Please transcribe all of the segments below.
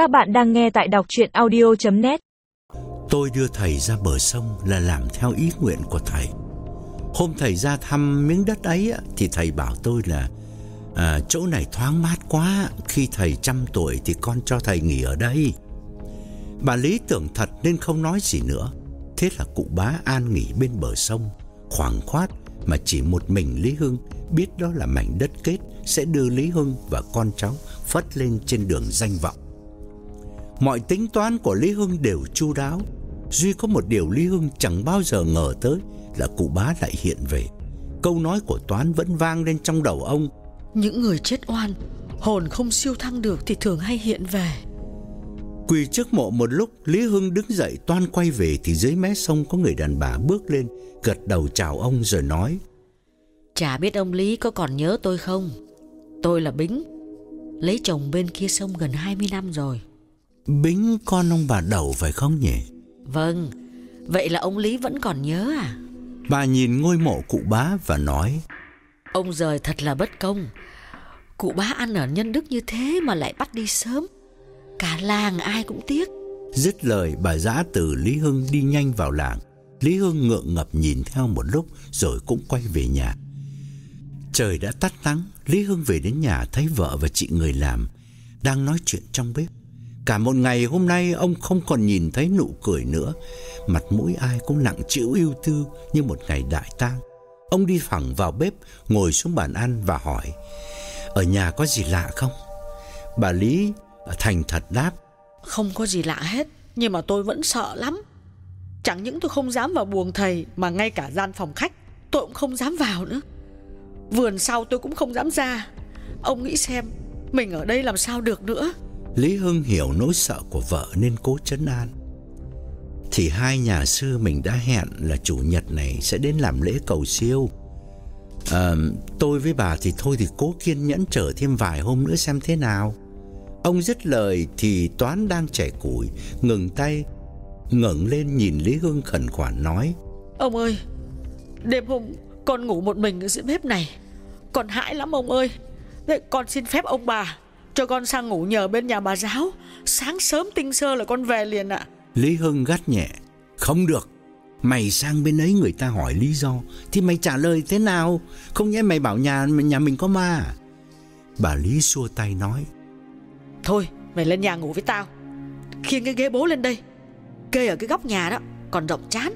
Các bạn đang nghe tại đọc chuyện audio.net Tôi đưa thầy ra bờ sông là làm theo ý nguyện của thầy. Hôm thầy ra thăm miếng đất ấy thì thầy bảo tôi là à, chỗ này thoáng mát quá, khi thầy trăm tuổi thì con cho thầy nghỉ ở đây. Bà Lý tưởng thật nên không nói gì nữa. Thế là cụ bá an nghỉ bên bờ sông, khoảng khoát mà chỉ một mình Lý Hưng biết đó là mảnh đất kết sẽ đưa Lý Hưng và con cháu phất lên trên đường danh vọng. Mọi tính toán của Lý Hưng đều chu đáo, duy có một điều Lý Hưng chẳng bao giờ ngờ tới là cụ bá lại hiện về. Câu nói của Toán vẫn vang lên trong đầu ông. Những người chết oan, hồn không siêu thăng được thì thường hay hiện về. Quỳ trước mộ một lúc, Lý Hưng đứng dậy toan quay về thì dưới mé sông có người đàn bà bước lên, gật đầu chào ông rồi nói: Chả biết ông Lý có còn nhớ tôi không? Tôi là Bính, lấy chồng bên kia sông gần 20 năm rồi. Bính con ông bà đầu phải không nhỉ? Vâng, vậy là ông Lý vẫn còn nhớ à? Bà nhìn ngôi mộ cụ bá và nói: Ông rời thật là bất công. Cụ bá ăn ở nhân đức như thế mà lại bắt đi sớm. Cả làng ai cũng tiếc. Dứt lời bà giã từ Lý Hưng đi nhanh vào làng. Lý Hưng ngượng ngập nhìn theo một lúc rồi cũng quay về nhà. Trời đã tắt nắng, Lý Hưng về đến nhà thấy vợ và chị người làm đang nói chuyện trong bếp. Cả một ngày hôm nay ông không còn nhìn thấy nụ cười nữa, mặt mũi ai cũng nặng trĩu ưu tư như một ngày đại tang. Ông đi thẳng vào bếp, ngồi xuống bàn ăn và hỏi: "Ở nhà có gì lạ không?" Bà Lý thành thật đáp: Không có gì lạ hết, nhưng mà tôi vẫn sợ lắm. Chẳng những tôi không dám vào buồng thầy mà ngay cả gian phòng khách tôi cũng không dám vào nữa. Vườn sau tôi cũng không dám ra. Ông nghĩ xem, mình ở đây làm sao được nữa. Lý Hưng hiểu nỗi sợ của vợ nên cố trấn an. Thì hai nhà sư mình đã hẹn là chủ nhật này sẽ đến làm lễ cầu siêu. À, tôi với bà thì thôi thì cố kiên nhẫn chờ thêm vài hôm nữa xem thế nào. Ông dứt lời thì Toán đang chẻ củi, ngừng tay, ngẩng lên nhìn Lý Hưng khẩn khoản nói: Ông ơi, đêm hôm con ngủ một mình ở dưới bếp này, con hãi lắm ông ơi. Vậy con xin phép ông bà cho con sang ngủ nhờ bên nhà bà giáo, sáng sớm tinh sơ là con về liền ạ. Lý Hưng gắt nhẹ: "Không được. Mày sang bên ấy người ta hỏi lý do. Thì mày trả lời thế nào? Không nhẽ mày bảo nhà nhà mình có ma à?" Bà Lý xua tay nói: Thôi mày lên nhà ngủ với tao. Khiêng cái ghế bố lên đây. Kê ở cái góc nhà đó Còn rộng chán.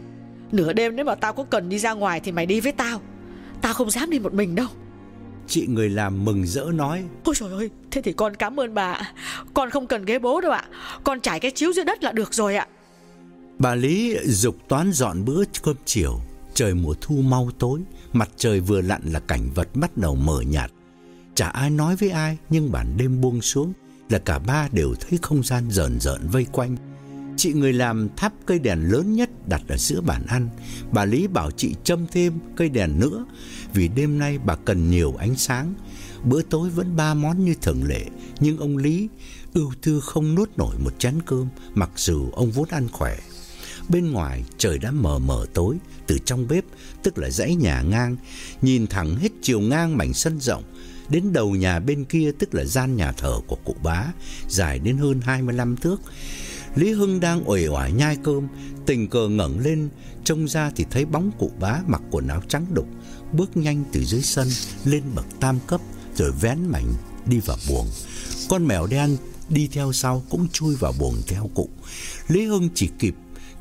Nửa đêm nếu mà tao có cần đi ra ngoài Thì mày đi với tao. Tao không dám đi một mình đâu Chị người làm mừng rỡ nói. Ôi trời ơi Thế thì con cảm ơn bà Con không cần ghế bố đâu ạ. Con trải cái chiếu dưới đất là được rồi ạ. Bà Lý dục toán dọn bữa cơm chiều. Trời mùa thu mau tối. Mặt trời vừa lặn là cảnh vật bắt đầu mờ nhạt. Chả ai nói với ai Nhưng bản đêm buông xuống là cả ba đều thấy không gian rợn rợn vây quanh. Chị người làm thắp cây đèn lớn nhất đặt ở giữa bàn ăn. Bà Lý bảo chị châm thêm cây đèn nữa vì đêm nay bà cần nhiều ánh sáng. Bữa tối vẫn ba món như thường lệ, nhưng ông Lý ưu tư không nuốt nổi một chén cơm mặc dù ông vốn ăn khỏe. Bên ngoài trời đã mờ mờ tối, từ trong bếp, tức là dãy nhà ngang, nhìn thẳng hết chiều ngang mảnh sân rộng đến đầu nhà bên kia tức là gian nhà thờ của cụ bá, dài đến hơn 25 thước. Lý Hưng đang uể oải nhai cơm, tình cờ ngẩng lên, trông ra thì thấy bóng cụ bá mặc quần áo trắng đục, bước nhanh từ dưới sân lên bậc tam cấp rồi vén mảnh đi vào buồng. Con mèo đen đi theo sau cũng chui vào buồng theo cụ. Lý Hưng chỉ kịp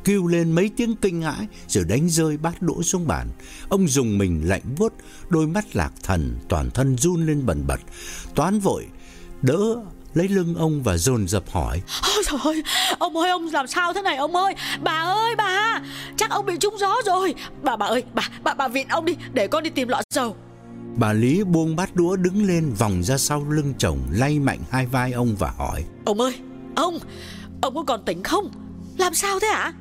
kêu lên mấy tiếng kinh hãi rồi đánh rơi bát đũa xuống bàn. Ông dùng mình lạnh buốt, đôi mắt lạc thần, toàn thân run lên bần bật. Toán vội đỡ lấy lưng ông và dồn dập hỏi: "Ôi trời ơi, ông ơi ông làm sao thế này ông ơi? Bà ơi bà, chắc ông bị trúng gió rồi. Bà bà ơi, bà bà bà viện ông đi để con đi tìm lọ dầu." Bà Lý buông bát đũa đứng lên vòng ra sau lưng chồng, lay mạnh hai vai ông và hỏi: "Ông ơi, ông, ông có còn tỉnh không? Làm sao thế ạ?"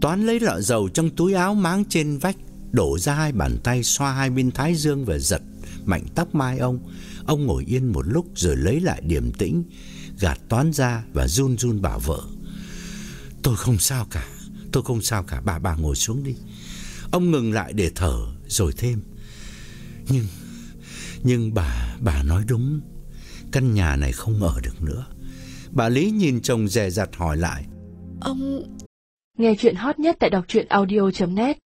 Toán lấy lọ dầu trong túi áo máng trên vách, đổ ra hai bàn tay xoa hai bên thái dương và giật mạnh tóc mai ông. Ông ngồi yên một lúc rồi lấy lại điềm tĩnh, gạt Toán ra và run run bảo vợ: "Tôi không sao cả, tôi không sao cả, bà bà ngồi xuống đi." Ông ngừng lại để thở rồi thêm: "Nhưng nhưng bà bà nói đúng, căn nhà này không ở được nữa. Bà Lý nhìn chồng dè dặt hỏi lại. Ông Nghe chuyện hot nhất tại đọc truyện audio.net